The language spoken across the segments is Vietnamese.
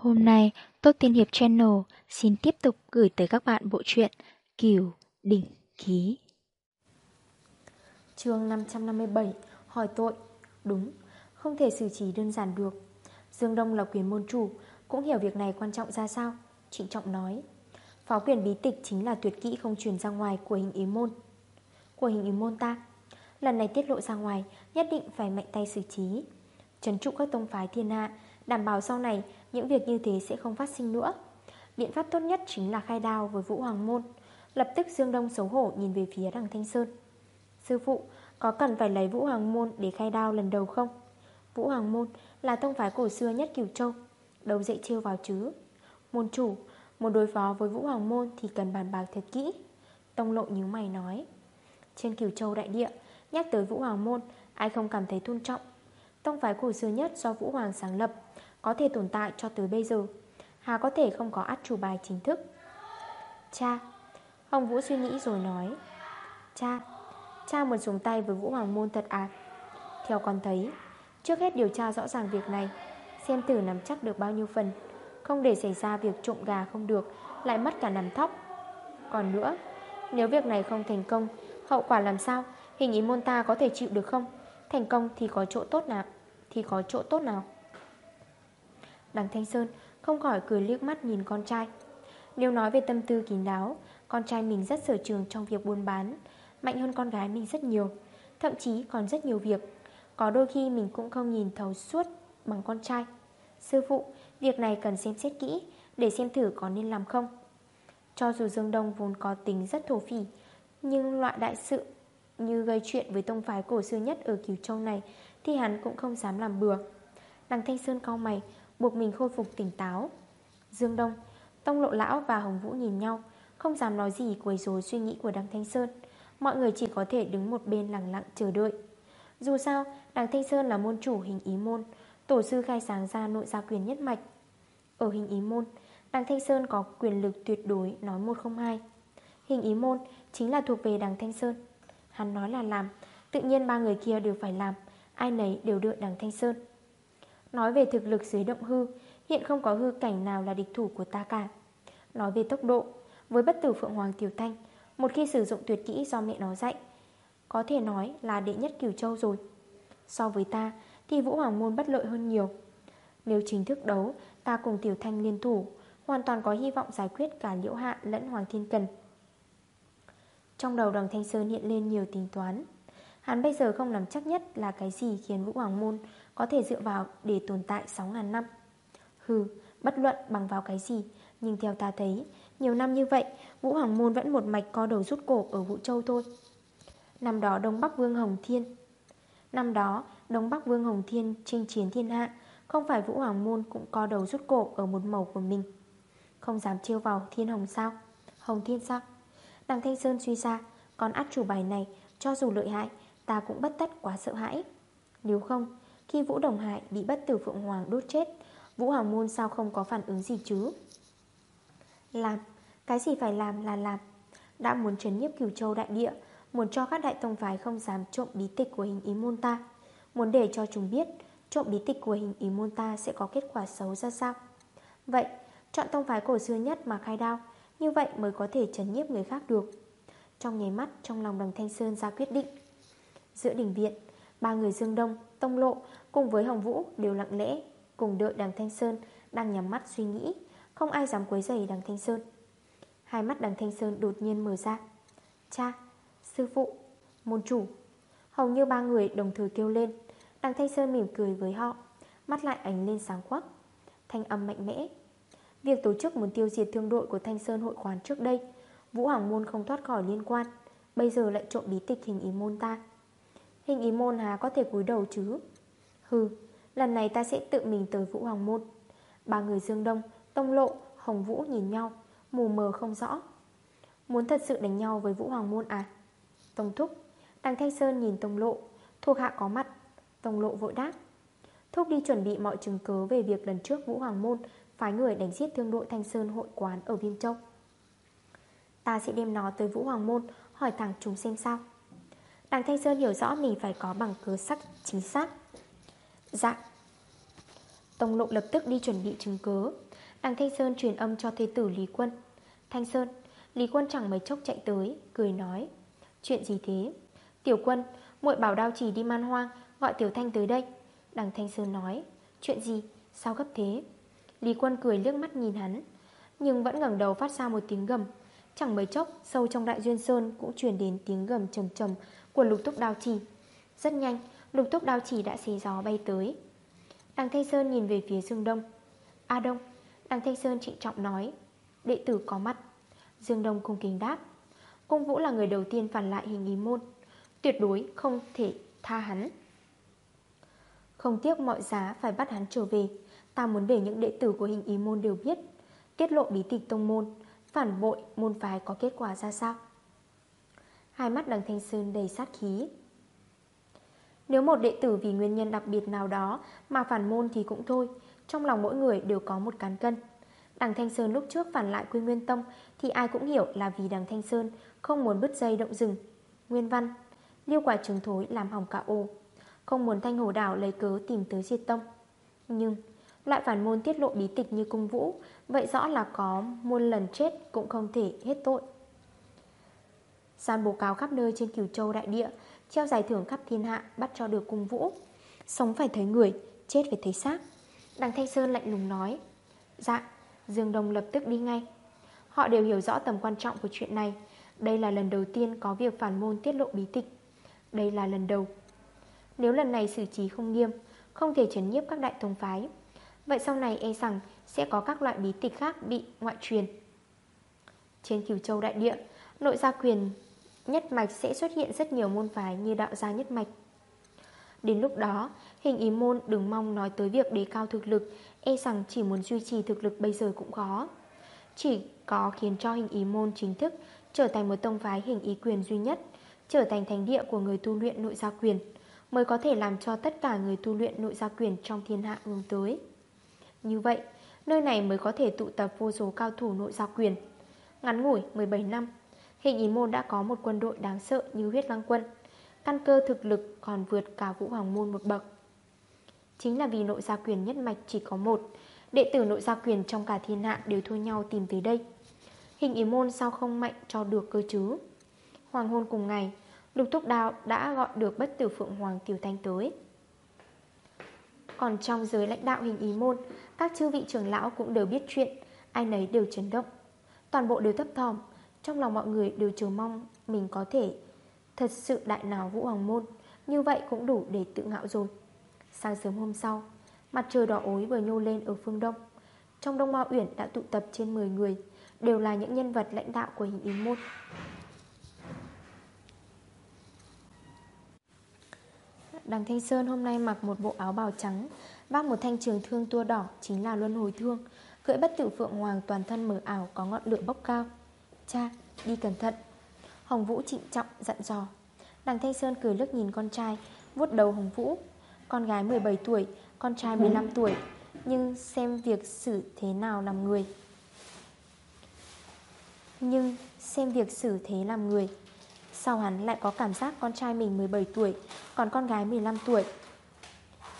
Hôm nay, Tốt Tiên Hiệp Channel xin tiếp tục gửi tới các bạn bộ truyện Kiều Đỉnh Ký. chương 557 Hỏi tội Đúng, không thể xử trí đơn giản được. Dương Đông là quyền môn chủ, cũng hiểu việc này quan trọng ra sao. Trịnh trọng nói Phó quyền bí tịch chính là tuyệt kỹ không truyền ra ngoài của hình ý môn. Của hình ý môn ta. Lần này tiết lộ ra ngoài, nhất định phải mạnh tay xử trí. Trấn trụ các tông phái thiên hạ, đảm bảo sau này những việc như thế sẽ không phát sinh nữa. Biện pháp tốt nhất chính là khai đao với Vũ Hoàng Môn. Lập tức Dương Đông xấu hổ nhìn về phía đằng Thanh Sơn. Sư phụ, có cần phải lấy Vũ Hoàng Môn để khai đao lần đầu không? Vũ Hoàng Môn là tông phái cổ xưa nhất Cửu Châu Đầu dậy chiêu vào chứ? Môn chủ, muốn đối phó với Vũ Hoàng Môn thì cần bàn bạc thật kỹ. Tông lộ như mày nói. Trên Cửu Châu đại địa, nhắc tới Vũ Hoàng Môn Ai không cảm thấy tôn trọng? Tông phái cổ xưa nhất do Vũ Hoàng sáng lập, có thể tồn tại cho tới bây giờ. Hà có thể không có át chủ bài chính thức. Cha, Hồng Vũ suy nghĩ rồi nói, Cha Cha muốn xuống tay với Vũ Hoàng Môn thật à? Theo con thấy, Trước hết điều tra rõ ràng việc này, Xem thử nắm chắc được bao nhiêu phần, Không để xảy ra việc trộm gà không được, Lại mất cả nắm thóc. Còn nữa, Nếu việc này không thành công, Hậu quả làm sao? Hình ý môn ta có thể chịu được không? Thành công thì có chỗ tốt nào? Thì có chỗ tốt nào? Đằng Thanh Sơn không khỏi cười liếc mắt nhìn con trai. Nếu nói về tâm tư kín đáo Con trai mình rất sở trường trong việc buôn bán Mạnh hơn con gái mình rất nhiều Thậm chí còn rất nhiều việc. Có đôi khi mình cũng không nhìn thấu suốt Bằng con trai. Sư phụ, việc này cần xem xét kỹ Để xem thử có nên làm không. Cho dù Dương Đông vốn có tính rất thổ phỉ Nhưng loại đại sự Như gây chuyện với tông phái cổ xưa nhất Ở Kiều Châu này thì hắn cũng không dám làm bừa. Đằng Thanh Sơn cao mày, Buộc mình khôi phục tỉnh táo. Dương Đông, Tông Lộ Lão và Hồng Vũ nhìn nhau, Không dám nói gì quấy rối suy nghĩ của đằng Thanh Sơn. Mọi người chỉ có thể đứng một bên lặng lặng chờ đợi. Dù sao, đằng Thanh Sơn là môn chủ hình ý môn, Tổ sư khai sáng ra nội gia quyền nhất mạch. Ở hình ý môn, đằng Thanh Sơn có quyền lực tuyệt đối Nói một không hai. Hình ý môn chính là thuộc về đằng Thanh Sơn. Hắn nói là làm, Tự nhiên ba người kia đều phải làm. Ai nấy đều đợi đằng Thanh Sơn. Nói về thực lực dưới động hư, Hiện không có hư cảnh nào là địch thủ của ta cả. Nói về tốc độ, Với bất tử Phượng Hoàng Tiểu Thanh, Một khi sử dụng tuyệt kỹ do mẹ nó dạy, Có thể nói là đệ nhất cửu châu rồi. So với ta, Thì Vũ Hoàng Môn bất lợi hơn nhiều. Nếu chính thức đấu, Ta cùng Tiểu Thanh liên thủ, Hoàn toàn có hy vọng giải quyết cả Liễu Hạ lẫn Hoàng Thiên Cần. Trong đầu đằng Thanh Sơn hiện lên nhiều tính toán. Hắn bây giờ không nắm chắc nhất là cái gì khiến Vũ Hoàng Môn có thể dựa vào để tồn tại 6.000 năm. Hừ, bất luận bằng vào cái gì Nhưng theo ta thấy Nhiều năm như vậy Vũ Hoàng Môn vẫn một mạch co đầu rút cổ ở Vũ Châu thôi. Năm đó Đông Bắc Vương Hồng Thiên Năm đó Đông Bắc Vương Hồng Thiên chinh chiến thiên hạ Không phải Vũ Hoàng Môn cũng co đầu rút cổ Ở một màu của mình. Không dám chiêu vào thiên hồng sao? Hồng Thiên sao? Đằng Thanh Sơn suy ra Còn át chủ bài này cho dù lợi hại Ta cũng bất tất quá sợ hãi. Nếu không, khi Vũ Đồng Hải bị bất tử Phượng Hoàng đốt chết, Vũ Hoàng Môn sao không có phản ứng gì chứ? Làm, Cái gì phải làm là làm. Đã muốn trấn nhiếp cửu châu đại địa, Muốn cho các đại tông phái không dám trộm bí tịch của hình ý môn ta, Muốn để cho chúng biết Trộm bí tịch của hình ý môn ta sẽ có kết quả xấu ra sao? Vậy, Chọn tông phái cổ xưa nhất mà khai đao, Như vậy mới có thể trấn nhiếp người khác được. Trong nháy mắt, trong lòng đằng Thanh Sơn ra quyết định Giữa đỉnh viện. Ba người Dương Đông, Tông Lộ cùng với Hồng Vũ đều lặng lẽ Cùng đợi đằng Thanh Sơn đang nhắm mắt suy nghĩ. Không ai dám quấy rầy đằng Thanh Sơn. Hai mắt đằng Thanh Sơn đột nhiên mở ra. Cha, sư phụ, môn chủ. Hầu như ba người đồng thời kêu lên. Đằng Thanh Sơn mỉm cười với họ Mắt lại ánh lên sáng quắc. Thanh âm mạnh mẽ. Việc tổ chức muốn tiêu diệt thương đội của Thanh Sơn hội quán trước đây Vũ Hoàng Môn không thoát khỏi liên quan Bây giờ lại trộm bí tịch hình ý môn ta. Hình ý môn há có thể cúi đầu chứ? Hừ Lần này ta sẽ tự mình tới Vũ Hoàng Môn. Ba người Dương Đông, Tông Lộ, Hồng Vũ nhìn nhau Mù mờ không rõ. Muốn thật sự đánh nhau với Vũ Hoàng Môn à? Tông Thúc Đằng Thanh Sơn nhìn Tông Lộ Thuộc hạ có mặt. Tông Lộ vội đáp. Thúc đi chuẩn bị mọi chứng cớ về việc lần trước Vũ Hoàng Môn Phái người đánh giết thương đội Thanh Sơn hội quán ở Viêm Châu. Ta sẽ đem nó tới Vũ Hoàng Môn Hỏi thẳng chúng xem sao. Đằng Thanh Sơn hiểu rõ mình phải có bằng cứ sắc chính xác. Dạ. Tông lộ lập tức đi chuẩn bị chứng cứ. Đằng Thanh Sơn truyền âm cho thế tử Lý Quân. Thanh Sơn, Lý Quân chẳng mấy chốc chạy tới, Cười nói, Chuyện gì thế? Tiểu Quân, muội bảo đao chỉ đi man hoang, Gọi Tiểu Thanh tới đây. Đằng Thanh Sơn nói, Chuyện gì? Sao gấp thế? Lý Quân cười liếc mắt nhìn hắn, Nhưng vẫn ngẩng đầu phát ra một tiếng gầm. Chẳng mấy chốc, Sâu trong đại duyên sơn Cũng truyền đến tiếng gầm trầm trầm của lục túc đao chỉ. Rất nhanh, Lục túc đao chỉ đã xé gió bay tới. Đằng Thanh Sơn nhìn về phía Dương Đông. A Đông, Đằng Thanh Sơn trịnh trọng nói. Đệ tử có mặt. Dương Đông cung kính đáp. Cung Vũ là người đầu tiên phản lại hình ý môn. Tuyệt đối không thể tha hắn. Không tiếc mọi giá phải bắt hắn trở về. Ta muốn để những đệ tử của hình ý môn đều biết. Tiết lộ bí tịch tông môn, Phản bội môn phái có kết quả ra sao? Hai mắt đằng Thanh Sơn đầy sát khí. Nếu một đệ tử vì nguyên nhân đặc biệt nào đó Mà phản môn thì cũng thôi, Trong lòng mỗi người đều có một cán cân. Đằng Thanh Sơn lúc trước phản lại Quy Nguyên Tông Thì ai cũng hiểu là vì đằng Thanh Sơn Không muốn bứt dây động rừng. Nguyên văn, Liêu quả trứng thối làm hỏng cả ô, Không muốn Thanh Hồ Đảo lấy cớ tìm tới diệt tông. Nhưng, Loại phản môn tiết lộ bí tịch như cung vũ, Vậy rõ là có muôn lần chết Cũng không thể hết tội. Gian bố cáo khắp nơi trên cửu châu đại địa Treo giải thưởng khắp thiên hạ Bắt cho được cung vũ. Sống phải thấy người, chết phải thấy xác. Đằng Thanh Sơn lạnh lùng nói Dạ, Dương Đông lập tức đi ngay. Họ đều hiểu rõ tầm quan trọng của chuyện này. Đây là lần đầu tiên có việc phản môn tiết lộ bí tịch. Đây là lần đầu. Nếu lần này xử trí không nghiêm Không thể chấn nhiếp các đại tông phái Vậy sau này e rằng sẽ có các loại bí tịch khác bị ngoại truyền. Trên cửu châu đại địa Nội gia quyền nhất mạch sẽ xuất hiện rất nhiều môn phái như đạo gia nhất mạch. Đến lúc đó, hình ý môn đừng mong nói tới việc đề cao thực lực E rằng chỉ muốn duy trì thực lực bây giờ cũng khó. Chỉ có khiến cho hình ý môn chính thức Trở thành một tông phái hình ý quyền duy nhất Trở thành thánh địa của người tu luyện nội gia quyền Mới có thể làm cho tất cả người tu luyện nội gia quyền trong thiên hạ hướng tới. Như vậy, nơi này mới có thể tụ tập vô số cao thủ nội gia quyền. Ngắn ngủi 17 năm Hình ý môn đã có một quân đội đáng sợ như huyết lăng quân. Căn cơ thực lực còn vượt cả vũ hoàng môn một bậc. Chính là vì nội gia quyền nhất mạch chỉ có một, Đệ tử nội gia quyền trong cả thiên hạ đều thua nhau tìm tới đây. Hình ý môn sao không mạnh cho được cơ chứ? Hoàng hôn cùng ngày, Lục Thúc Đào đã gọi được bất tử Phượng Hoàng Tiểu Thanh tới. Còn trong giới lãnh đạo hình ý môn, Các chư vị trưởng lão cũng đều biết chuyện, Ai nấy đều chấn động. Toàn bộ đều thấp thòm trong lòng mọi người đều chờ mong Mình có thể thật sự đại nào Vũ Hoàng Môn. Như vậy cũng đủ để tự ngạo rồi. Sáng sớm hôm sau, Mặt trời đỏ ối vừa nhô lên ở phương đông. Trong Đông ma Uyển đã tụ tập trên 10 người, Đều là những nhân vật lãnh đạo của hình ý môn. Đằng Thanh Sơn hôm nay mặc một bộ áo bào trắng, Vác một thanh trường thương tua đỏ, Chính là luân hồi thương. Cưỡi bất tử phượng hoàng toàn thân mở ảo, Có ngọn lửa bốc cao. Cha, đi cẩn thận. Hồng Vũ trịnh trọng dặn dò. Đằng Thanh Sơn cười lướt nhìn con trai vuốt đầu Hồng Vũ. Con gái 17 tuổi Con trai 15 tuổi Nhưng xem việc xử thế nào làm người. Nhưng xem việc xử thế làm người. Sao hắn lại có cảm giác con trai mình 17 tuổi Còn con gái 15 tuổi?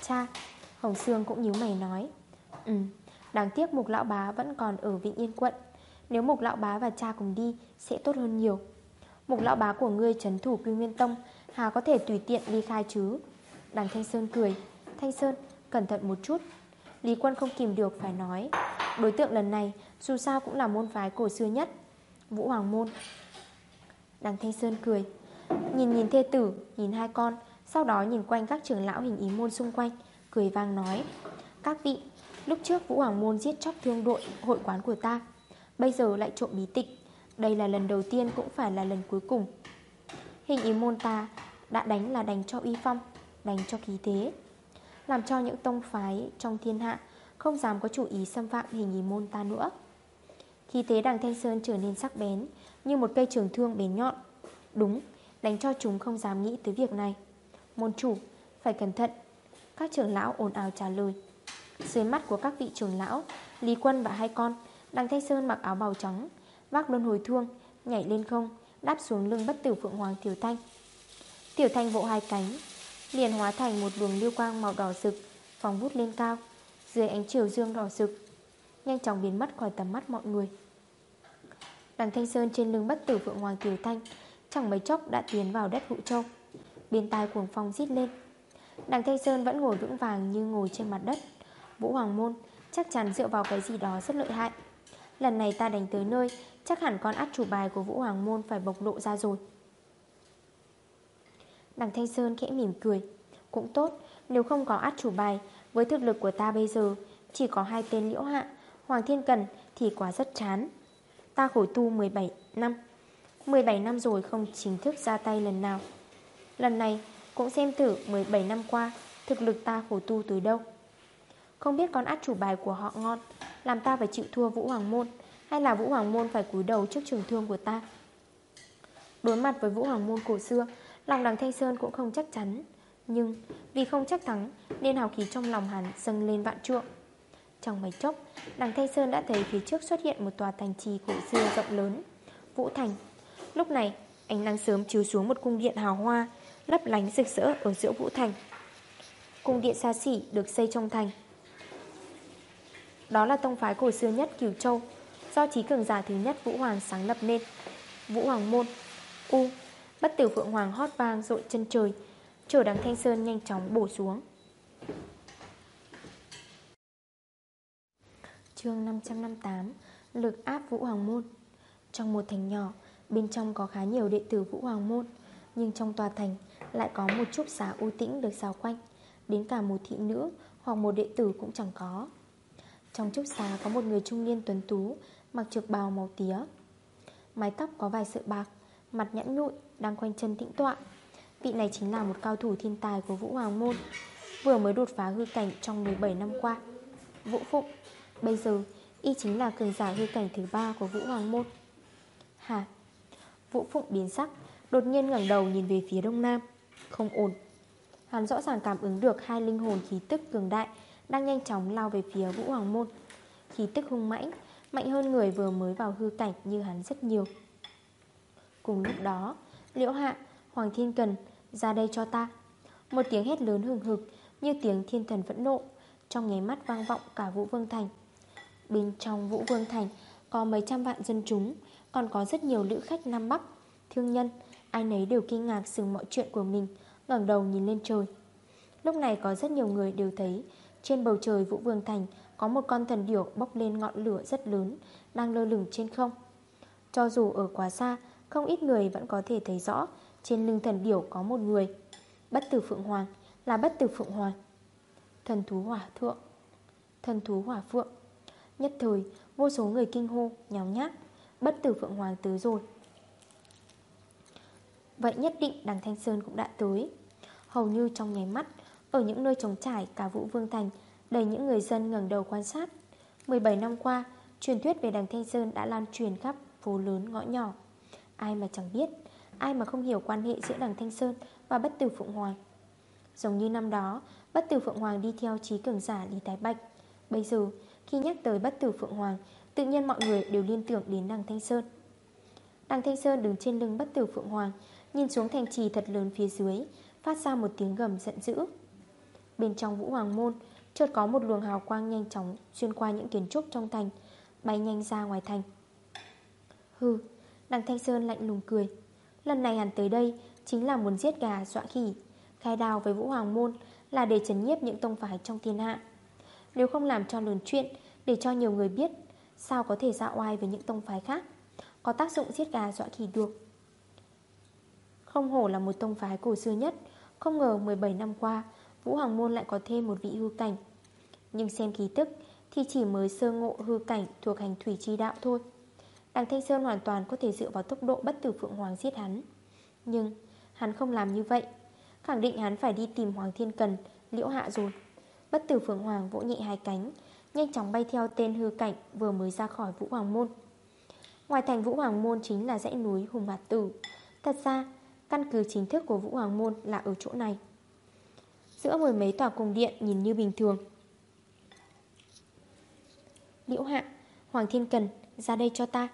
Cha Hồng Sương cũng nhíu mày nói. Ừ Đáng tiếc Mục Lão Bá vẫn còn ở Vĩnh Yên quận. Nếu Mục Lão Bá và cha cùng đi Sẽ tốt hơn nhiều. Mục Lão Bá của ngươi trấn thủ Quy Nguyên Tông Hà có thể tùy tiện ly khai chứ? Đằng Thanh Sơn cười Thanh Sơn cẩn thận một chút. Lý quân không kìm được phải nói Đối tượng lần này dù sao cũng là môn phái cổ xưa nhất Vũ Hoàng Môn. Đằng Thanh Sơn cười Nhìn nhìn thê tử, nhìn hai con Sau đó nhìn quanh các trưởng lão hình ý môn xung quanh Cười vang nói Các vị, lúc trước Vũ Hoàng Môn giết chóc thương đội hội quán của ta Bây giờ lại trộm bí tịch. Đây là lần đầu tiên cũng phải là lần cuối cùng. Hình ý môn ta đã đánh là đánh cho uy phong Đánh cho khí thế. Làm cho những tông phái trong thiên hạ Không dám có chủ ý xâm phạm hình ý môn ta nữa. Khí thế đằng Thanh Sơn trở nên sắc bén Như một cây trường thương bén nhọn. Đúng, đánh cho chúng không dám nghĩ tới việc này. Môn chủ, phải cẩn thận. Các trưởng lão ồn ào trả lời. Dưới mắt của các vị trưởng lão Lý Quân và hai con Đằng Thanh Sơn mặc áo bào trắng Vác luân hồi thương, nhảy lên không Đáp xuống lưng bất tử Phượng Hoàng Tiểu Thanh. Tiểu Thanh vỗ hai cánh Liền hóa thành một luồng lưu quang màu đỏ rực Phóng vút lên cao Dưới ánh chiều dương đỏ rực Nhanh chóng biến mất khỏi tầm mắt mọi người. Đằng Thanh Sơn trên lưng bất tử Phượng Hoàng Tiểu Thanh Chẳng mấy chốc đã tiến vào đất hụ Châu. Bên tai cuồng phong rít lên. Đằng Thanh Sơn vẫn ngồi vững vàng như ngồi trên mặt đất. Vũ Hoàng Môn chắc chắn dựa vào cái gì đó rất lợi hại. Lần này ta đánh tới nơi, Chắc hẳn con át chủ bài của Vũ Hoàng Môn phải bộc lộ ra rồi. Đằng Thanh Sơn khẽ mỉm cười. Cũng tốt, Nếu không có át chủ bài, Với thực lực của ta bây giờ, Chỉ có hai tên liễu hạ, Hoàng Thiên Cần thì quá rất chán. Ta khổ tu 17 năm. 17 năm rồi không chính thức ra tay lần nào. Lần này, cũng xem thử 17 năm qua, Thực lực ta khổ tu tới đâu. Không biết con át chủ bài của họ ngon làm ta phải chịu thua Vũ Hoàng Môn, Hay là Vũ Hoàng Môn phải cúi đầu trước trường thương của ta? Đối mặt với Vũ Hoàng Môn cổ xưa, Lòng đằng Thanh Sơn cũng không chắc chắn. Nhưng vì không chắc thắng, Nên hào khí trong lòng hắn dâng lên vạn trượng. Trong mấy chốc, Đằng Thanh Sơn đã thấy phía trước xuất hiện một tòa thành trì cổ xưa rộng lớn, Vũ Thành. Lúc này, ánh nắng sớm chiếu xuống một cung điện hào hoa, Lấp lánh rực rỡ ở giữa Vũ Thành. Cung điện xa xỉ được xây trong thành. Đó là tông phái cổ xưa nhất Cửu Châu. Do trí cường giả thứ nhất Vũ Hoàng sáng lập nên. Vũ Hoàng Môn, U. Bất tử Phượng Hoàng hót vang rội chân trời. Chở đằng Thanh Sơn nhanh chóng bổ xuống. Chương 558 Lực áp Vũ Hoàng Môn. Trong một thành nhỏ, Bên trong có khá nhiều đệ tử Vũ Hoàng Môn, Nhưng trong tòa thành lại có một chút xá u tĩnh được xào quanh. Đến cả một thị nữ hoặc một đệ tử cũng chẳng có. Trong trúc xá có một người trung niên tuấn tú, Mặc trực bào màu tía. Mái tóc có vài sợi bạc, Mặt nhẵn nhụi, đang quanh chân tĩnh tọa. Vị này chính là một cao thủ thiên tài của Vũ Hoàng Môn, Vừa mới đột phá hư cảnh trong 17 năm qua. Vũ Phụng, Bây giờ, y chính là cường giả hư cảnh thứ ba của Vũ Hoàng Môn. Hả Vũ Phụng biến sắc, Đột nhiên ngẩng đầu nhìn về phía đông nam. Không ổn. Hắn rõ ràng cảm ứng được hai linh hồn khí tức cường đại đang nhanh chóng lao về phía Vũ Hoàng Môn. Khí tức hung mãnh Mạnh hơn người vừa mới vào hư cảnh như hắn rất nhiều. Cùng lúc đó Liễu Hạ, Hoàng Thiên Cần Ra đây cho ta. Một tiếng hét lớn hừng hực Như tiếng thiên thần phẫn nộ Trong nháy mắt vang vọng cả Vũ Vương Thành. Bên trong Vũ Vương Thành Có mấy trăm vạn dân chúng Còn có rất nhiều lữ khách Nam Bắc Thương nhân Ai nấy đều kinh ngạc sừng mọi chuyện của mình ngẩng đầu nhìn lên trời. Lúc này có rất nhiều người đều thấy trên bầu trời Vũ Vương Thành, Có một con thần điểu bốc lên ngọn lửa rất lớn, Đang lơ lửng trên không. Cho dù ở quá xa, Không ít người vẫn có thể thấy rõ Trên lưng thần điểu có một người. Bất tử Phượng Hoàng, Là bất tử Phượng Hoàng. Thần thú hỏa thượng, Thần thú hỏa phượng. Nhất thời, vô số người kinh hô, Nháo nhác, Bất tử Phượng Hoàng tới rồi. Vậy nhất định đằng Thanh Sơn cũng đã tới. Hầu như trong nháy mắt ở những nơi trống trải cả Vũ Vương Thành, Đầy những người dân ngẩng đầu quan sát. 17 năm qua, Truyền thuyết về đằng Thanh Sơn đã lan truyền khắp phố lớn ngõ nhỏ. Ai mà chẳng biết, Ai mà không hiểu quan hệ giữa đằng Thanh Sơn Và bất tử Phượng Hoàng. Giống như năm đó, Bất tử Phượng Hoàng đi theo trí cường giả Lý Thái Bạch. Bây giờ, khi nhắc tới bất tử Phượng Hoàng, Tự nhiên mọi người đều liên tưởng đến đằng Thanh Sơn. Đằng Thanh Sơn đứng trên lưng bất tử Phượng Hoàng, Nhìn xuống thành trì thật lớn phía dưới, Phát ra một tiếng gầm giận dữ. Bên trong Vũ Hoàng Môn Chợt có một luồng hào quang nhanh chóng Xuyên qua những kiến trúc trong thành Bay nhanh ra ngoài thành. Hừ, đằng Thanh Sơn lạnh lùng cười. Lần này hẳn tới đây Chính là muốn giết gà dọa khỉ. Khai đào với Vũ Hoàng Môn Là để chấn nhiếp những tông phái trong thiên hạ. Nếu không làm cho lớn chuyện Để cho nhiều người biết Sao có thể dạo oai với những tông phái khác? Có tác dụng giết gà dọa khỉ được. Không hổ là một tông phái cổ xưa nhất Không ngờ 17 năm qua Vũ Hoàng Môn lại có thêm một vị hư cảnh. Nhưng xem ký tức, Thì chỉ mới sơ ngộ hư cảnh thuộc hành thủy chi đạo thôi. Đằng Thanh Sơn hoàn toàn có thể dựa vào tốc độ bất tử Phượng Hoàng giết hắn. Nhưng, hắn không làm như vậy. Khẳng định hắn phải đi tìm Hoàng Thiên Cần, Liễu hạ rồi. Bất tử Phượng Hoàng vỗ nhẹ hai cánh, Nhanh chóng bay theo tên hư cảnh Vừa mới ra khỏi Vũ Hoàng Môn. Ngoài thành Vũ Hoàng Môn chính là dãy núi Hùng Hạt Tử. Thật ra, Căn cứ chính thức của Vũ Hoàng Môn là ở chỗ này. Giữa mười mấy tòa cung điện nhìn như bình thường. Liễu Hạ, Hoàng Thiên Cần, ra đây cho ta.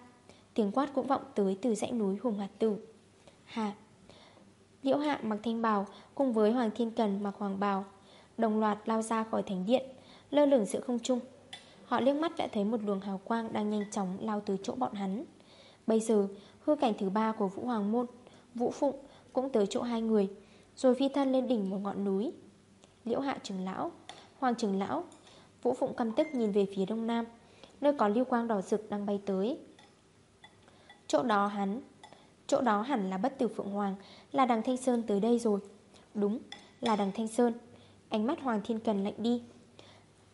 Tiếng quát cũng vọng tới từ dãy núi Hùng Hạt Tử. Hà. Liễu Hạ mặc thanh bào, Cùng với Hoàng Thiên Cần mặc hoàng bào, Đồng loạt lao ra khỏi thánh điện, Lơ lửng giữa không trung. Họ liếc mắt đã thấy một luồng hào quang đang nhanh chóng lao từ chỗ bọn hắn. Bây giờ, hư cảnh thứ ba của Vũ Hoàng Môn, Vũ Phụng cũng tới chỗ hai người, Rồi phi thân lên đỉnh một ngọn núi. Liễu hạ trưởng lão, Hoàng trưởng lão, Vũ Phụng căm tức nhìn về phía đông nam, Nơi có lưu quang đỏ rực đang bay tới. Chỗ đó hắn, Chỗ đó hẳn là bất tử Phượng Hoàng, Là đằng Thanh Sơn tới đây rồi. Đúng, là đằng Thanh Sơn. Ánh mắt Hoàng Thiên Cần lạnh đi.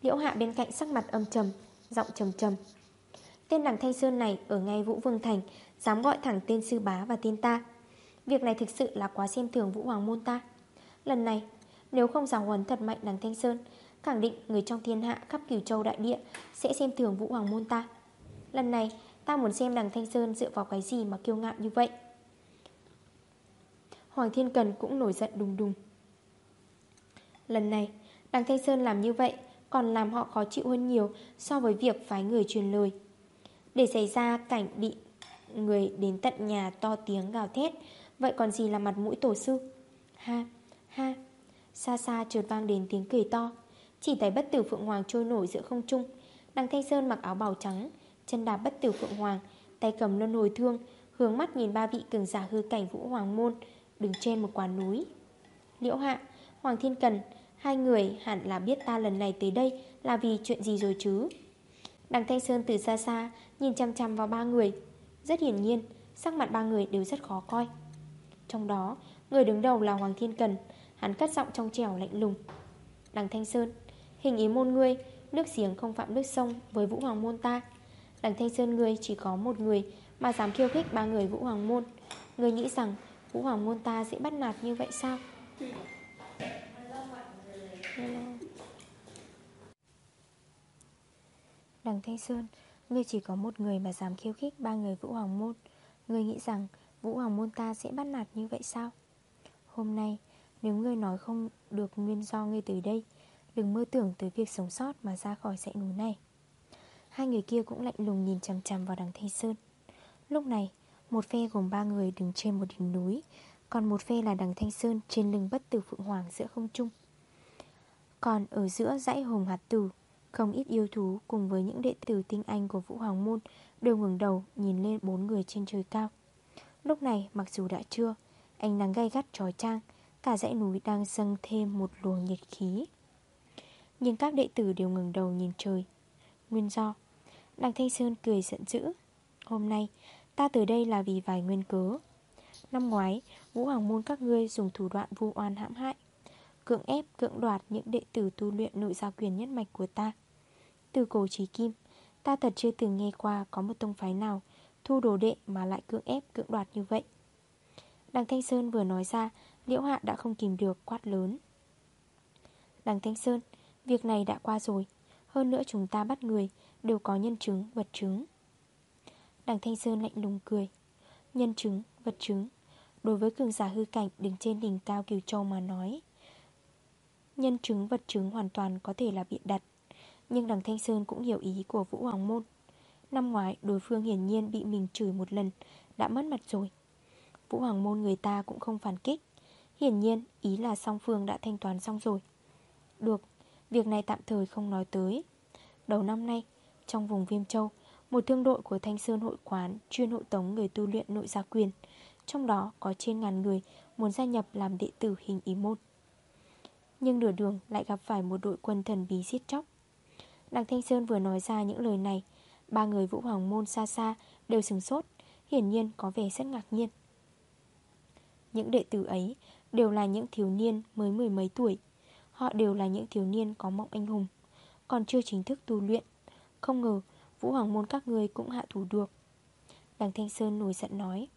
Liễu hạ bên cạnh sắc mặt âm trầm, Giọng trầm trầm. Tên đằng Thanh Sơn này ở ngay Vũ Vương Thành, Dám gọi thẳng tên sư bá và tên ta. Việc này thực sự là quá xem thường Vũ Hoàng môn ta. Lần này nếu không giáo huấn thật mạnh đằng Thanh Sơn, Khẳng định người trong thiên hạ khắp cửu châu đại địa Sẽ xem thường Vũ Hoàng môn ta. Lần này, ta muốn xem đằng Thanh Sơn dựa vào cái gì mà kiêu ngạo như vậy? Hoàng Thiên Cần cũng nổi giận đùng đùng. Lần này, Đằng Thanh Sơn làm như vậy Còn làm họ khó chịu hơn nhiều So với việc phái người truyền lời. Để xảy ra cảnh bị Người đến tận nhà to tiếng gào thét, Vậy còn gì là mặt mũi tổ sư? Ha ha Xa xa trượt vang đến tiếng cười to. Chỉ thấy bất tử Phượng Hoàng trôi nổi giữa không trung. Đằng Thanh Sơn mặc áo bào trắng Chân đạp bất tử Phượng Hoàng Tay cầm luân hồi thương Hướng mắt nhìn ba vị cường giả hư cảnh Vũ Hoàng Môn Đứng trên một quả núi. Liễu Hạ, Hoàng Thiên Cần Hai người hẳn là biết ta lần này tới đây Là vì chuyện gì rồi chứ? Đằng Thanh Sơn từ xa xa Nhìn chăm chăm vào ba người. Rất hiển nhiên Sắc mặt ba người đều rất khó coi. Trong đó Người đứng đầu là Hoàng Thiên Cần Hắn cất giọng trong trẻo lạnh lùng. Đằng Thanh Sơn, Hình ý môn ngươi, Nước giếng không phạm nước sông Với Vũ Hoàng Môn ta. Đằng Thanh Sơn ngươi chỉ có một người Mà dám khiêu khích ba người Vũ Hoàng Môn. Ngươi nghĩ rằng Vũ Hoàng Môn ta sẽ bắt nạt như vậy sao? Đằng Thanh Sơn, Ngươi chỉ có một người mà dám khiêu khích ba người Vũ Hoàng Môn. Ngươi nghĩ rằng Vũ Hoàng Môn ta sẽ bắt nạt như vậy sao? Hôm nay nếu ngươi nói không được nguyên do ngươi tới đây, Đừng mơ tưởng tới việc sống sót Mà ra khỏi dãy núi này. Hai người kia cũng lạnh lùng nhìn chằm chằm vào đằng Thanh Sơn. Lúc này, Một phe gồm ba người đứng trên một đỉnh núi, Còn một phe là đằng Thanh Sơn Trên lưng bất tử Phượng Hoàng giữa không trung. Còn ở giữa dãy hồng hạt tử, Không ít yêu thú cùng với những đệ tử tinh anh của Vũ Hoàng Môn Đều ngừng đầu nhìn lên bốn người trên trời cao. Lúc này, mặc dù đã trưa, Ánh nắng gay gắt trói trang Cả dãy núi đang dâng thêm một luồng nhiệt khí. Nhưng các đệ tử đều ngừng đầu nhìn trời. Nguyên do Đằng Thanh Sơn cười giận dữ. Hôm nay, ta tới đây là vì vài nguyên cớ. Năm ngoái, Vũ Hoàng Môn các ngươi dùng thủ đoạn vu oan hãm hại, Cưỡng ép, cưỡng đoạt những đệ tử tu luyện nội gia quyền nhất mạch của ta. Từ cổ trí kim, Ta thật chưa từng nghe qua có một tông phái nào Thu đồ đệ mà lại cưỡng ép, cưỡng đoạt như vậy. Đằng Thanh Sơn vừa nói ra Liễu Hạ đã không kìm được quát lớn. Đằng Thanh Sơn Việc này đã qua rồi. Hơn nữa chúng ta bắt người Đều có nhân chứng, vật chứng. Đằng Thanh Sơn lạnh lùng cười. Nhân chứng, vật chứng. Đối với cường giả hư cảnh đứng trên đỉnh cao Kiều Châu mà nói Nhân chứng, vật chứng hoàn toàn có thể là biện đặt. Nhưng đằng Thanh Sơn cũng hiểu ý của Vũ Hoàng Môn. Năm ngoái đối phương hiển nhiên bị mình chửi một lần Đã mất mặt rồi. Vũ Hoàng Môn người ta cũng không phản kích. Hiển nhiên, ý là song phương đã thanh toán xong rồi. Được, Việc này tạm thời không nói tới. Đầu năm nay, Trong vùng Viêm Châu, Một thương đội của Thanh Sơn hội quán Chuyên hộ tống người tu luyện nội gia quyền. Trong đó có trên ngàn người Muốn gia nhập làm đệ tử hình ý môn. Nhưng nửa đường lại gặp phải một đội quân thần bí giết chóc. Đằng Thanh Sơn vừa nói ra những lời này, Ba người Vũ Hoàng Môn xa xa Đều sừng sốt, Hiển nhiên có vẻ rất ngạc nhiên. Những đệ tử ấy Đều là những thiếu niên mới mười mấy tuổi. Họ đều là những thiếu niên có mộng anh hùng Còn chưa chính thức tu luyện. Không ngờ Vũ Hoàng Môn các người cũng hạ thủ được. Đằng Thanh Sơn nổi giận nói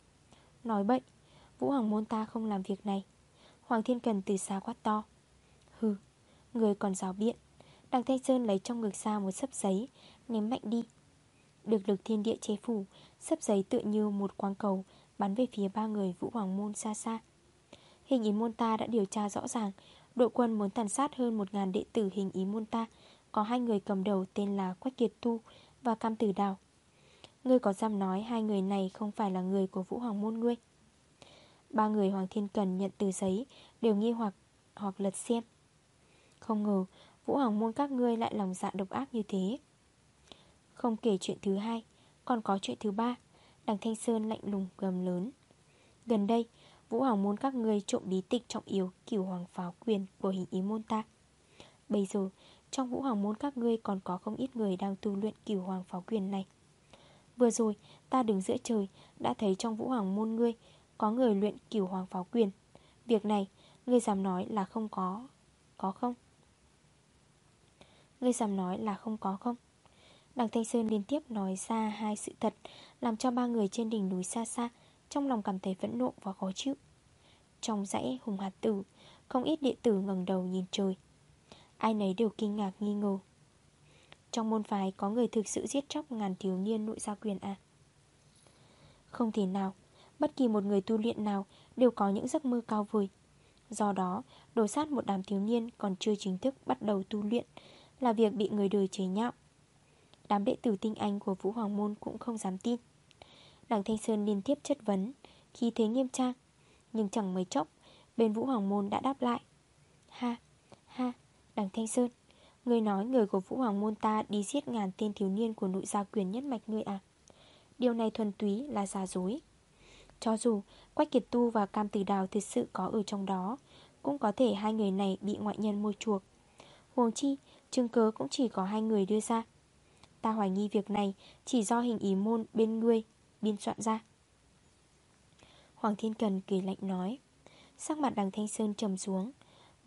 Nói bệnh Vũ Hoàng Môn ta không làm việc này. Hoàng Thiên Cần từ xa quát to Hừ, người còn rào biện. Đằng Thanh Sơn lấy trong ngực ra một sấp giấy Ném mạnh đi. Được lực thiên địa chế phủ Sấp giấy tựa như một quang cầu Bắn về phía ba người Vũ Hoàng Môn xa xa. Hình ý môn ta đã điều tra rõ ràng. Đội quân muốn tàn sát hơn 1.000 đệ tử hình ý môn ta Có hai người cầm đầu tên là Quách Kiệt Tu và Cam Tử Đào. Ngươi có dám nói hai người này không phải là người của Vũ Hoàng Môn ngươi? Ba người Hoàng Thiên Cần nhận từ giấy, Đều nghi hoặc hoặc lật xem. Không ngờ, Vũ Hoàng Môn các ngươi lại lòng dạ độc ác như thế. Không kể chuyện thứ hai, Còn có chuyện thứ ba. Đằng Thanh Sơn lạnh lùng gầm lớn. Gần đây Vũ Hoàng môn các người trộm bí tịch trọng yếu, Cửu hoàng pháo quyền của hình ý môn ta. Bây giờ, Trong Vũ Hoàng môn các ngươi còn có không ít người Đang tu luyện cửu hoàng pháo quyền này. Vừa rồi, ta đứng giữa trời, Đã thấy trong Vũ Hoàng môn ngươi Có người luyện cửu hoàng pháo quyền. Việc này, Ngươi dám nói là không có Có không? Ngươi dám nói là không có không? Đằng Thanh Sơn liên tiếp nói ra hai sự thật, Làm cho ba người trên đỉnh núi xa xa trong lòng cảm thấy phẫn nộ và khó chịu. Trong dãy hùng hạt tử Không ít đệ tử ngẩng đầu nhìn trời. Ai nấy đều kinh ngạc nghi ngờ. Trong môn phái có người thực sự giết chóc ngàn thiếu niên nội gia quyền à? Không thể nào Bất kỳ một người tu luyện nào Đều có những giấc mơ cao vời. Do đó, đổ sát một đám thiếu niên còn chưa chính thức bắt đầu tu luyện Là việc bị người đời chế nhạo. Đám đệ tử tinh anh của Vũ Hoàng Môn cũng không dám tin. Đằng Thanh Sơn liên tiếp chất vấn Khi thế nghiêm trang. Nhưng chẳng mấy chốc Bên Vũ Hoàng Môn đã đáp lại. Ha, ha, đằng Thanh Sơn Người nói người của Vũ Hoàng Môn ta Đi giết ngàn tên thiếu niên của nội gia quyền nhất mạch ngươi à? Điều này thuần túy là giả dối. Cho dù Quách Kiệt Tu và Cam Tử Đào thực sự có ở trong đó Cũng có thể hai người này bị ngoại nhân mua chuộc. Huống chi Chứng cớ cũng chỉ có hai người đưa ra. Ta hoài nghi việc này Chỉ do hình ý môn bên ngươi Biên soạn ra. Hoàng Thiên Cần cười lạnh nói, Sắc mặt đằng Thanh Sơn trầm xuống.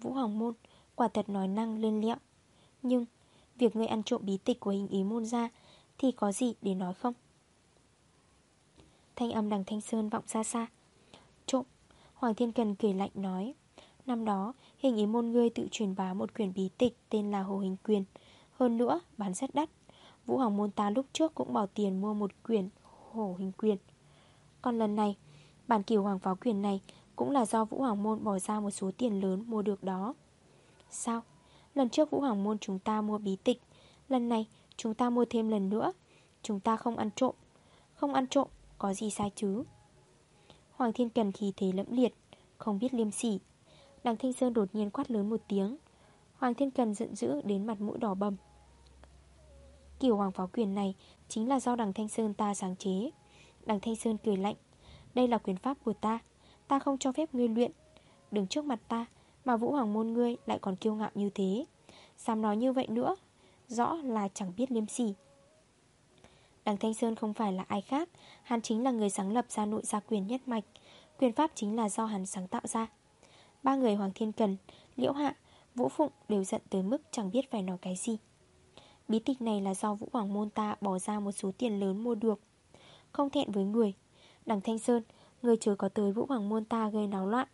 Vũ Hoàng Môn Quả thật nói năng lên liệu Nhưng, Việc ngươi ăn trộm bí tịch của hình ý môn ra Thì có gì để nói không? Thanh âm đằng Thanh Sơn vọng xa xa. Trộm, Hoàng Thiên Cần cười lạnh nói, Năm đó, hình ý môn ngươi tự truyền bá một quyển bí tịch Tên là Hồ Hình Quyền. Hơn nữa, bán rất đắt. Vũ Hoàng Môn ta lúc trước cũng bỏ tiền mua một quyển Hổ Hình Quyền. Còn lần này, Bản kiều Hoàng Pháo Quyền này Cũng là do Vũ Hoàng Môn bỏ ra một số tiền lớn mua được đó. Sao? Lần trước Vũ Hoàng Môn chúng ta mua bí tịch, Lần này chúng ta mua thêm lần nữa. Chúng ta không ăn trộm. Không ăn trộm, có gì sai chứ? Hoàng Thiên Cần khí thế lẫm liệt, Không biết liêm sỉ. Đằng Thanh Sơn đột nhiên quát lớn một tiếng. Hoàng Thiên Cần giận dữ đến mặt mũi đỏ bầm. Kiểu Hoàng Pháo Quyền này Chính là do đằng Thanh Sơn ta sáng chế. Đằng Thanh Sơn cười lạnh Đây là quyền pháp của ta Ta không cho phép ngươi luyện. Đứng trước mặt ta Mà Vũ Hoàng Môn ngươi lại còn kiêu ngạo như thế Dám nói như vậy nữa Rõ là chẳng biết liêm sỉ. Đằng Thanh Sơn không phải là ai khác Hắn chính là người sáng lập ra nội gia quyền nhất mạch. Quyền pháp chính là do hắn sáng tạo ra. Ba người Hoàng Thiên Cần Liễu Hạ, Vũ Phụng đều giận tới mức chẳng biết phải nói cái gì. Bí tịch này là do Vũ Hoàng Môn ta bỏ ra một số tiền lớn mua được. Không thẹn với người. Đằng Thanh Sơn, Người chưa có tới Vũ Hoàng Môn ta gây náo loạn.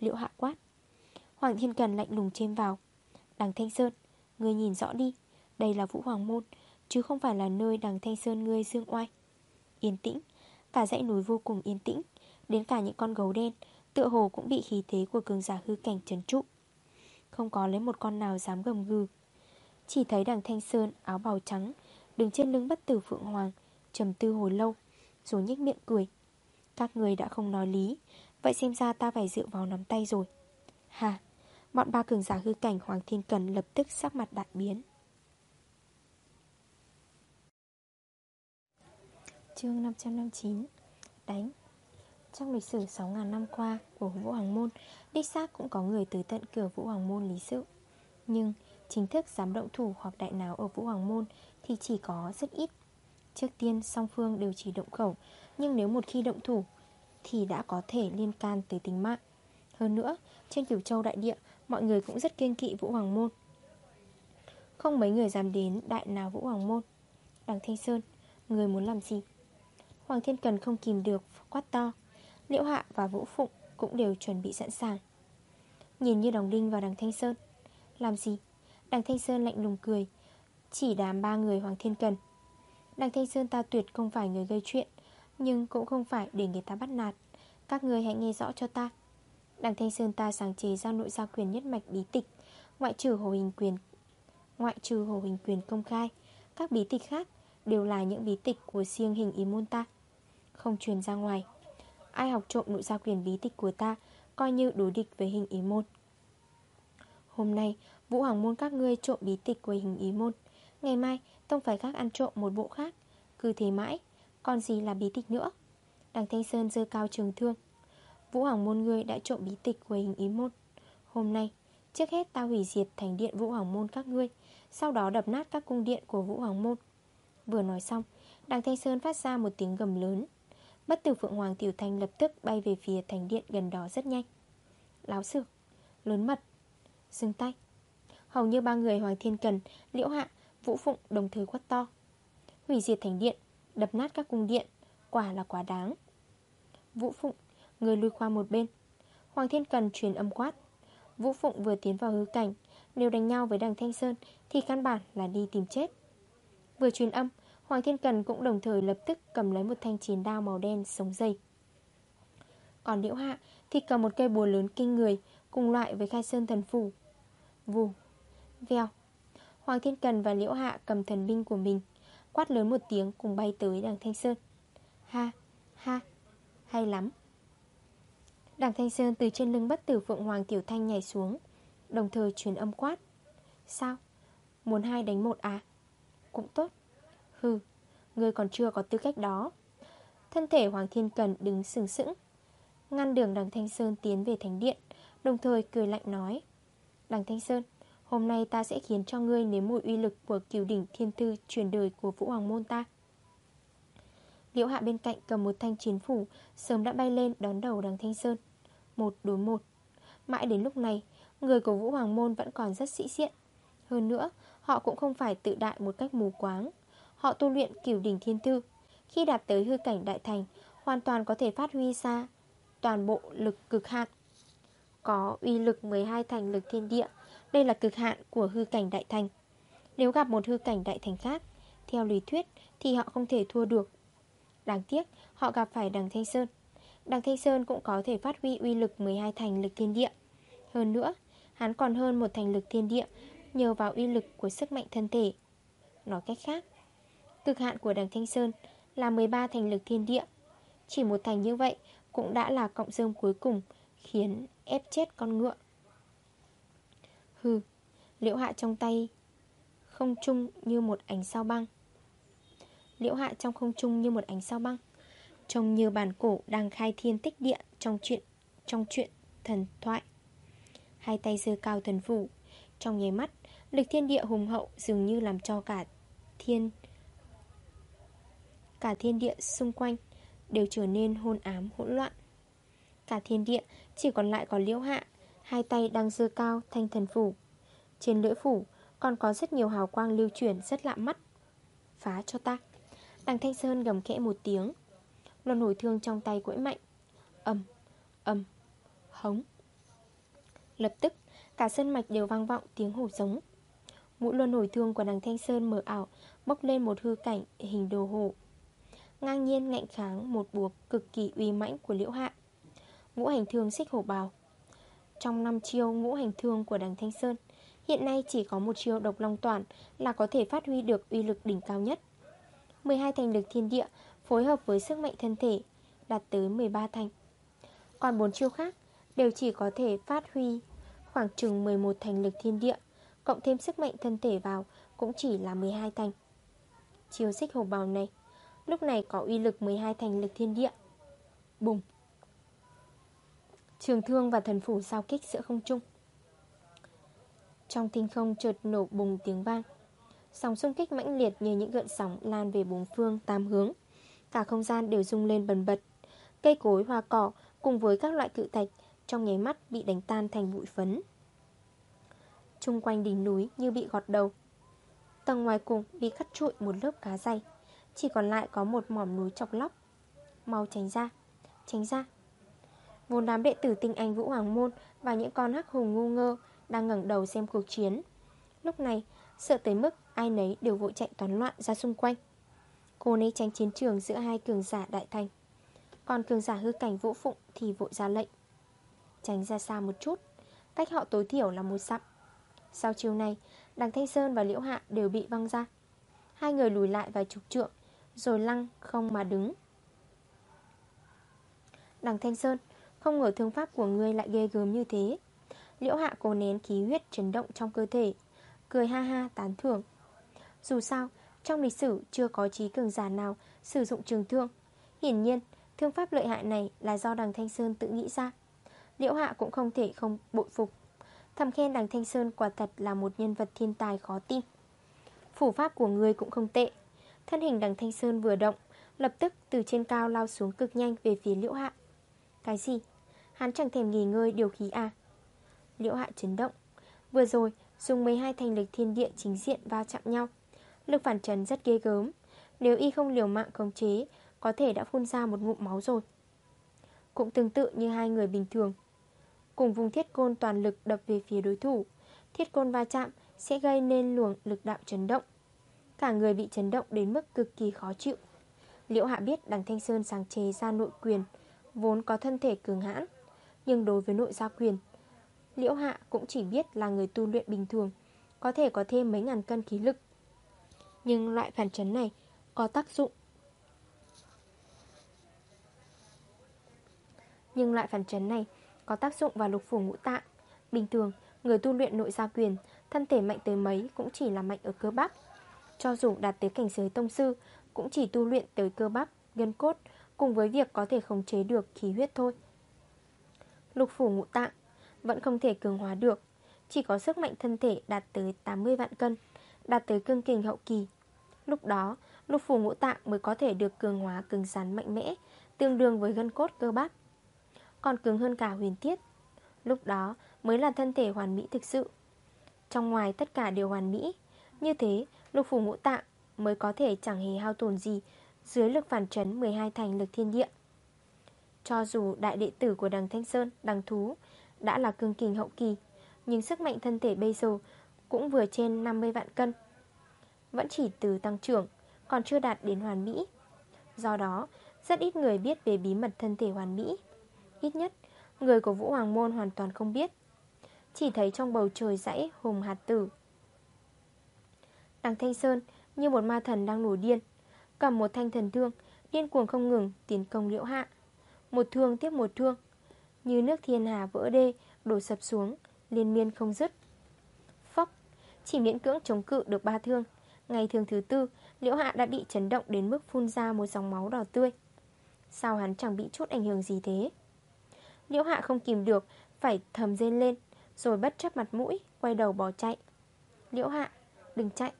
Liệu Hạ quát. Hoàng Thiên Cần lạnh lùng chêm vào. Đằng Thanh Sơn, Người nhìn rõ đi. Đây là Vũ Hoàng Môn, Chứ không phải là nơi đằng Thanh Sơn ngươi dương oai. Yên tĩnh. Cả dãy núi vô cùng yên tĩnh. Đến cả những con gấu đen, Tựa hồ cũng bị khí thế của cường giả hư cảnh trấn trụ. Không có lấy một con nào dám gầm gừ. Chỉ thấy đằng Thanh Sơn áo bào trắng, Đứng trên lưng bất tử Phượng Hoàng, trầm tư hồi lâu, Rồi nhếch miệng cười. Các người đã không nói lý, Vậy xem ra ta phải dựa vào nắm tay rồi. Hà, Bọn ba cường giả hư cảnh Hoàng Thiên Cần lập tức sắc mặt đại biến. Chương 559 Đánh. Trong lịch sử 6.000 năm qua của Vũ Hoàng Môn, Đích xác cũng có người tới tận cửa Vũ Hoàng Môn lý sự. Nhưng chính thức dám động thủ hoặc đại náo ở Vũ Hoàng Môn Thì chỉ có rất ít. Trước tiên, song phương đều chỉ động khẩu, Nhưng nếu một khi động thủ Thì đã có thể liên can tới tính mạng. Hơn nữa, Trên Cửu Châu Đại Địa, Mọi người cũng rất kiên kỵ Vũ Hoàng Môn. Không mấy người dám đến đại nào Vũ Hoàng Môn. Đằng Thanh Sơn, Người muốn làm gì? Hoàng Thiên Cần không kìm được, quát to. Liễu Hạ và Vũ Phụng cũng đều chuẩn bị sẵn sàng. Nhìn như đồng đinh vào đằng Thanh Sơn, Làm gì? Đằng Thanh Sơn lạnh lùng cười. Chỉ đám ba người Hoàng Thiên Cần. Đằng Thanh Sơn ta tuyệt không phải người gây chuyện, Nhưng cũng không phải để người ta bắt nạt. Các người hãy nghe rõ cho ta. Đằng Thanh Sơn ta sáng chế ra nội gia quyền nhất mạch bí tịch, Ngoại trừ hồ hình quyền, Ngoại trừ hồ hình quyền công khai. Các bí tịch khác đều là những bí tịch của riêng hình ý môn ta, Không truyền ra ngoài. Ai học trộm nội gia quyền bí tịch của ta, Coi như đối địch với hình ý môn. Hôm nay Vũ Hoàng môn các ngươi trộm bí tịch của hình ý môn. Ngày mai, Tông phải khác ăn trộm một bộ khác. Cứ thế mãi, Còn gì là bí tịch nữa? Đằng Thanh Sơn dơ cao trường thương. Vũ Hoàng Môn ngươi đã trộm bí tịch của hình ý môn. Hôm nay, Trước hết ta hủy diệt thành điện Vũ Hoàng Môn các ngươi, Sau đó đập nát các cung điện của Vũ Hoàng Môn. Vừa nói xong, Đằng Thanh Sơn phát ra một tiếng gầm lớn. Bất tử Phượng Hoàng Tiểu Thanh lập tức bay về phía thành điện gần đó rất nhanh. Láo sược Lớn mật, Dừng tay. Hầu như ba người Hoàng Thiên Cần, Liễu Hạ, Vũ Phụng đồng thời quát to. Hủy diệt thành điện, Đập nát các cung điện, Quả là quá đáng. Vũ Phụng, Người lui qua một bên. Hoàng Thiên Cần truyền âm quát. Vũ Phụng vừa tiến vào hư cảnh, Nếu đánh nhau với đằng Thanh Sơn Thì căn bản là đi tìm chết. Vừa truyền âm, Hoàng Thiên Cần cũng đồng thời lập tức cầm lấy một thanh chiến đao màu đen sống dây Còn Liễu Hạ thì cầm một cây bùa lớn kinh người, Cùng loại với khai sơn thần phủ. Vù Vèo. Hoàng Thiên Cần và Liễu Hạ cầm thần binh của mình Quát lớn một tiếng cùng bay tới đằng Thanh Sơn. Ha, ha, hay lắm. Đằng Thanh Sơn từ trên lưng bất tử Phượng Hoàng Tiểu Thanh nhảy xuống Đồng thời truyền âm quát. Sao? Muốn hai đánh một à? Cũng tốt. Hừ, ngươi còn chưa có tư cách đó. Thân thể Hoàng Thiên Cần đứng sừng sững. Ngăn đường đằng Thanh Sơn tiến về thánh điện Đồng thời cười lạnh nói. Đằng Thanh Sơn Hôm nay ta sẽ khiến cho ngươi nếm mùi uy lực Của cửu đỉnh thiên thư truyền đời của Vũ Hoàng Môn ta. Liễu hạ bên cạnh cầm một thanh chiến phủ, Sớm đã bay lên đón đầu đằng Thanh Sơn. Một đối một. Mãi đến lúc này, Người của Vũ Hoàng Môn vẫn còn rất sĩ diện. Hơn nữa, Họ cũng không phải tự đại một cách mù quáng. Họ tu luyện cửu đỉnh thiên thư Khi đạt tới hư cảnh đại thành, Hoàn toàn có thể phát huy ra Toàn bộ lực cực hạn. Có uy lực 12 thành lực thiên địa đây là cực hạn của hư cảnh đại thành. Nếu gặp một hư cảnh đại thành khác, Theo lý thuyết, Thì họ không thể thua được. Đáng tiếc, họ gặp phải đằng Thanh Sơn. Đằng Thanh Sơn cũng có thể phát huy uy lực 12 thành lực thiên địa. Hơn nữa, Hắn còn hơn một thành lực thiên địa Nhờ vào uy lực của sức mạnh thân thể. Nói cách khác, Cực hạn của đằng Thanh Sơn là 13 thành lực thiên địa. Chỉ một thành như vậy Cũng đã là cộng dương cuối cùng Khiến ép chết con ngựa. Hừ Liễu hạ trong tay Không chung như một ánh sao băng. Liễu hạ trong không trung như một ánh sao băng, Trông như bản cổ đang khai thiên tích địa Trong chuyện trong chuyện thần thoại. Hai tay dơ cao thần phủ, Trong nháy mắt Lực thiên địa hùng hậu dường như làm cho cả thiên Cả thiên địa xung quanh Đều trở nên hôn ám, hỗn loạn. Cả thiên địa chỉ còn lại có liễu hạ Hai tay đang dơ cao thanh thần phủ. Trên lưỡi phủ Còn có rất nhiều hào quang lưu chuyển rất lạ mắt. Phá cho ta. Đằng Thanh Sơn gầm khẽ một tiếng. Luân hồi thương trong tay quẫy mạnh. Âm, âm, hống. Lập tức Cả sân mạch đều vang vọng tiếng hổ giống. Mũi luân hồi thương của đằng Thanh Sơn mở ảo Bốc lên một hư cảnh hình đồ hổ. Ngang nhiên ngạnh kháng một buộc cực kỳ uy mãnh của liễu hạ. Ngũ hành thương xích hổ bào trong năm chiêu ngũ hành thương của đằng Thanh Sơn. Hiện nay chỉ có một chiêu độc long toàn Là có thể phát huy được uy lực đỉnh cao nhất. 12 thành lực thiên địa Phối hợp với sức mạnh thân thể Đạt tới 13 thành. Còn 4 chiêu khác Đều chỉ có thể phát huy Khoảng chừng 11 thành lực thiên địa, Cộng thêm sức mạnh thân thể vào Cũng chỉ là 12 thành. Chiêu xích hổ bào này, Lúc này có uy lực 12 thành lực thiên địa. Bùng! Trường thương và thần phủ giao kích giữa không trung. Trong tinh không chợt nổ bùng tiếng vang. Sóng xung kích mãnh liệt như những gợn sóng lan về bốn phương, tám hướng. Cả không gian đều rung lên bần bật. Cây cối, hoa cỏ cùng với các loại cự thạch Trong nháy mắt bị đánh tan thành bụi phấn. Trung quanh đỉnh núi như bị gọt đầu. Tầng ngoài cùng bị cắt trụi một lớp cá dày. Chỉ còn lại có một mỏm núi chọc lóc. Mau tránh ra Tránh ra. Vốn đám đệ tử tinh anh Vũ Hoàng Môn Và những con hắc hùng ngu ngơ Đang ngẩng đầu xem cuộc chiến. Lúc này, sợ tới mức ai nấy đều vội chạy toán loạn ra xung quanh. Cô nấy tránh chiến trường giữa hai cường giả đại thành. Còn cường giả hư cảnh vũ phụng thì vội ra lệnh. Tránh ra xa một chút, Cách họ tối thiểu là một dặm. Sau chiều này Đằng Thanh Sơn và Liễu Hạ đều bị văng ra. Hai người lùi lại vài chục trượng, Rồi lăng không mà đứng. Đằng Thanh Sơn không ngờ thương pháp của ngươi lại ghê gớm như thế. Liễu Hạ cố nén khí huyết chấn động trong cơ thể Cười ha ha tán thưởng. Dù sao, trong lịch sử chưa có trí cường giả nào sử dụng trường thương. Hiển nhiên, thương pháp lợi hại này là do đằng Thanh Sơn tự nghĩ ra. Liễu Hạ cũng không thể không bội phục. Thầm khen đằng Thanh Sơn quả thật là một nhân vật thiên tài khó tin. Phủ pháp của người cũng không tệ. Thân hình đằng Thanh Sơn vừa động Lập tức từ trên cao lao xuống cực nhanh về phía Liễu Hạ. Cái gì? Hắn chẳng thèm nghỉ ngơi điều khí à. Liễu Hạ chấn động. Vừa rồi, dùng 12 thành lực thiên địa chính diện va chạm nhau. Lực phản trấn rất ghê gớm. Nếu y không liều mạng khống chế, Có thể đã phun ra một ngụm máu rồi. Cũng tương tự như hai người bình thường. Cùng vùng thiết côn toàn lực đập về phía đối thủ, Thiết côn va chạm sẽ gây nên luồng lực đạo chấn động. Cả người bị chấn động đến mức cực kỳ khó chịu. Liễu Hạ biết đằng Thanh Sơn sáng chế ra nội quyền, Vốn có thân thể cường hãn nhưng đối với nội gia quyền Liễu Hạ cũng chỉ biết là người tu luyện bình thường Có thể có thêm mấy ngàn cân khí lực. Nhưng loại phản chấn này có tác dụng. Nhưng loại phản chấn này có tác dụng vào lục phủ ngũ tạng. Bình thường, người tu luyện nội gia quyền Thân thể mạnh tới mấy cũng chỉ là mạnh ở cơ bắp. Cho dù đạt tới cảnh giới tông sư Cũng chỉ tu luyện tới cơ bắp, gân cốt Cùng với việc có thể khống chế được khí huyết thôi. Lục phủ ngũ tạng, Vẫn không thể cường hóa được. Chỉ có sức mạnh thân thể đạt tới 80 vạn cân, Đạt tới cương kình hậu kỳ. Lúc đó, lục phủ ngũ tạng mới có thể được cường hóa cứng rắn mạnh mẽ, Tương đương với gân cốt cơ bắp. Còn cứng hơn cả huyền tiết Lúc đó mới là thân thể hoàn mỹ thực sự. Trong ngoài tất cả đều hoàn mỹ. Như thế, lục phủ ngũ tạng mới có thể chẳng hề hao tổn gì Dưới lực phản chấn 12 thành lực thiên địa. Cho dù đại đệ tử của đằng Thanh Sơn, đằng Thú Đã là cương kình hậu kỳ Nhưng sức mạnh thân thể bây giờ Cũng vừa trên 50 vạn cân Vẫn chỉ từ tăng trưởng Còn chưa đạt đến hoàn mỹ. Do đó rất ít người biết về bí mật thân thể hoàn mỹ. Ít nhất Người của Vũ Hoàng Môn hoàn toàn không biết. Chỉ thấy trong bầu trời dãy hùng hạt tử Đằng Thanh Sơn như một ma thần đang nổi điên Cầm một thanh thần thương Điên cuồng không ngừng tiến công liễu hạ. Một thương tiếp một thương. Như nước thiên hà vỡ đê, Đổ sập xuống, Liên miên không dứt. Phốc, Chỉ miễn cưỡng chống cự được ba thương. Ngày thương thứ tư, Liễu hạ đã bị chấn động đến mức phun ra một dòng máu đỏ tươi. Sao hắn chẳng bị chút ảnh hưởng gì thế? Liễu hạ không kìm được, Phải thầm rên lên, Rồi bất chấp mặt mũi, Quay đầu bỏ chạy. Liễu hạ, đừng chạy.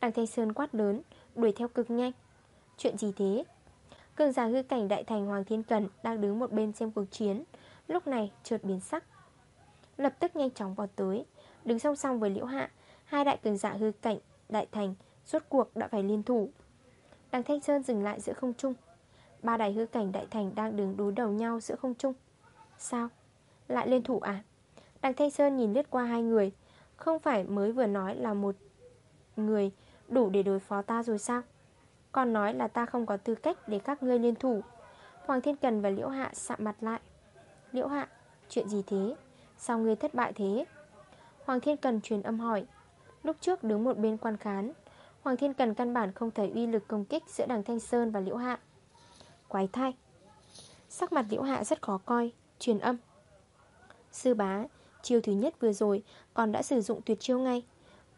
Đằng Thanh Sơn quát lớn, Đuổi theo cực nhanh. Chuyện gì thế? Cường giả hư cảnh đại thành Hoàng Thiên Cần Đang đứng một bên xem cuộc chiến. Lúc này trượt biến sắc. Lập tức nhanh chóng vào tới. Đứng song song với Liễu Hạ, Hai đại cường giả hư cảnh đại thành Rốt cuộc đã phải liên thủ. Đằng Thanh Sơn dừng lại giữa không trung. Ba đại hư cảnh đại thành đang đứng đối đầu nhau giữa không trung. Sao? Lại liên thủ à? Đằng Thanh Sơn nhìn lướt qua hai người. Không phải mới vừa nói là một người Đủ để đối phó ta rồi sao? Còn nói là ta không có tư cách để các ngươi liên thủ. Hoàng Thiên Cần và Liễu Hạ sạm mặt lại. Liễu Hạ, Chuyện gì thế? Sao ngươi thất bại thế? Hoàng Thiên Cần truyền âm hỏi. Lúc trước đứng một bên quan khán, Hoàng Thiên Cần căn bản không thấy uy lực công kích Giữa đằng Thanh Sơn và Liễu Hạ. Quái thai. Sắc mặt Liễu Hạ rất khó coi, Truyền âm. Sư bá, Chiêu thứ nhất vừa rồi Còn đã sử dụng tuyệt chiêu ngay.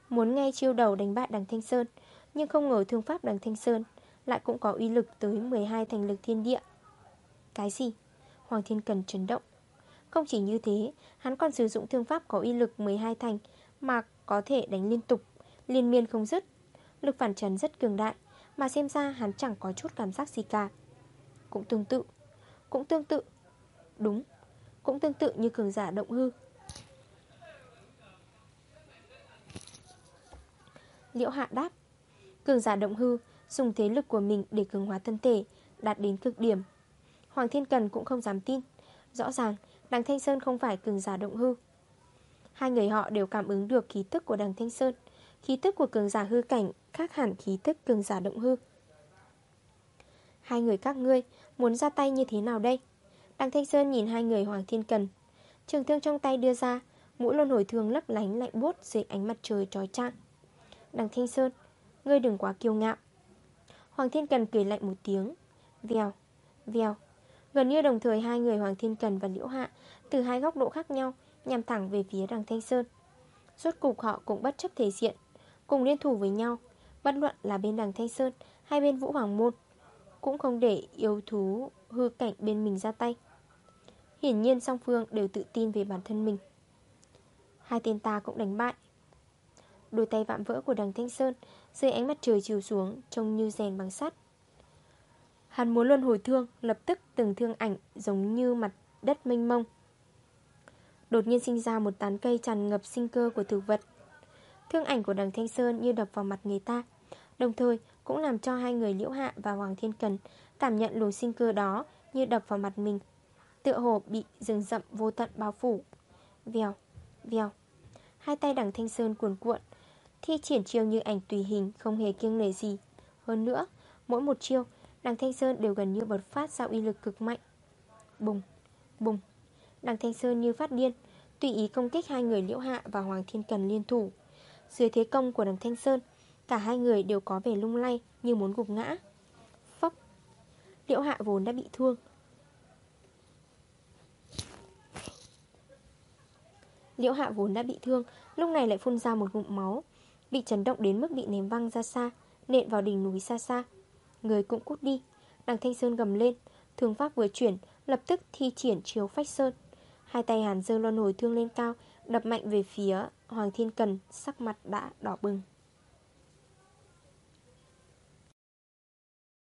Muốn ngay chiêu đầu đánh bại đằng Thanh Sơn nhưng không ngờ thương pháp đằng Thanh Sơn Lại cũng có uy lực tới 12 thành lực thiên địa. Cái gì? Hoàng Thiên Cần chấn động. Không chỉ như thế, Hắn còn sử dụng thương pháp có uy lực 12 thành Mà có thể đánh liên tục, Liên miên không dứt. Lực phản trần rất cường đại, Mà xem ra hắn chẳng có chút cảm giác gì cả. Cũng tương tự, Cũng tương tự. Đúng, Cũng tương tự như cường giả động hư. Liễu hạ đáp Cường giả động hư, Dùng thế lực của mình để cường hóa thân thể, Đạt đến cực điểm. Hoàng Thiên Cần cũng không dám tin. Rõ ràng, đằng Thanh Sơn không phải cường giả động hư. Hai người họ đều cảm ứng được khí tức của đằng Thanh Sơn. Khí tức của cường giả hư cảnh Khác hẳn khí tức cường giả động hư. Hai người các ngươi Muốn ra tay như thế nào đây? Đằng Thanh Sơn nhìn hai người Hoàng Thiên Cần. Trường thương trong tay đưa ra, Mũi lôn hồi thương lấp lánh lạnh buốt Dưới ánh mặt trời trói trang. Đằng Thanh Sơn Ngươi đừng quá kiêu ngạo. Hoàng Thiên Cần cười lạnh một tiếng. Vèo, vèo. Gần như đồng thời hai người Hoàng Thiên Cần và Liễu Hạ Từ hai góc độ khác nhau Nhằm thẳng về phía đằng Thanh Sơn. Rốt cục họ cũng bất chấp thể diện Cùng liên thủ với nhau. Bất luận là bên đằng Thanh Sơn Hay bên Vũ Hoàng Môn Cũng không để yêu thú hư cảnh bên mình ra tay. Hiển nhiên song phương đều tự tin về bản thân mình. Hai tên ta cũng đánh bại Đôi tay vạm vỡ của đằng Thanh Sơn Dưới ánh mặt trời chiều xuống Trông như rèn bằng sắt. Hắn muốn luân hồi thương Lập tức từng thương ảnh giống như mặt đất mênh mông. Đột nhiên sinh ra một tán cây tràn ngập sinh cơ của thực vật. Thương ảnh của đằng Thanh Sơn như đập vào mặt người ta Đồng thời cũng làm cho hai người Liễu Hạ và Hoàng Thiên Cần Cảm nhận luồng sinh cơ đó như đập vào mặt mình Tựa hồ bị rừng rậm vô tận bao phủ. Vèo, vèo. Hai tay đằng Thanh Sơn cuồn cuộn Thi triển chiêu như ảnh tùy hình Không hề kiêng nể gì. Hơn nữa, mỗi một chiêu Đằng Thanh Sơn đều gần như bật phát ra uy lực cực mạnh. Bùng, bùng. Đằng Thanh Sơn như phát điên Tùy ý công kích hai người Liễu Hạ và Hoàng Thiên Cần liên thủ. Dưới thế công của đằng Thanh Sơn Cả hai người đều có vẻ lung lay Như muốn gục ngã. Phốc. Liễu Hạ vốn đã bị thương. Liễu Hạ vốn đã bị thương Lúc này lại phun ra một ngụm máu. Bị chấn động đến mức bị ném văng ra xa, Nện vào đỉnh núi xa xa. Người cũng cút đi. Đằng Thanh Sơn gầm lên. Thương pháp vừa chuyển, Lập tức thi triển chiếu phách sơn. Hai tay hàn dơ lo hồi thương lên cao, Đập mạnh về phía Hoàng Thiên Cần, Sắc mặt đã đỏ bừng.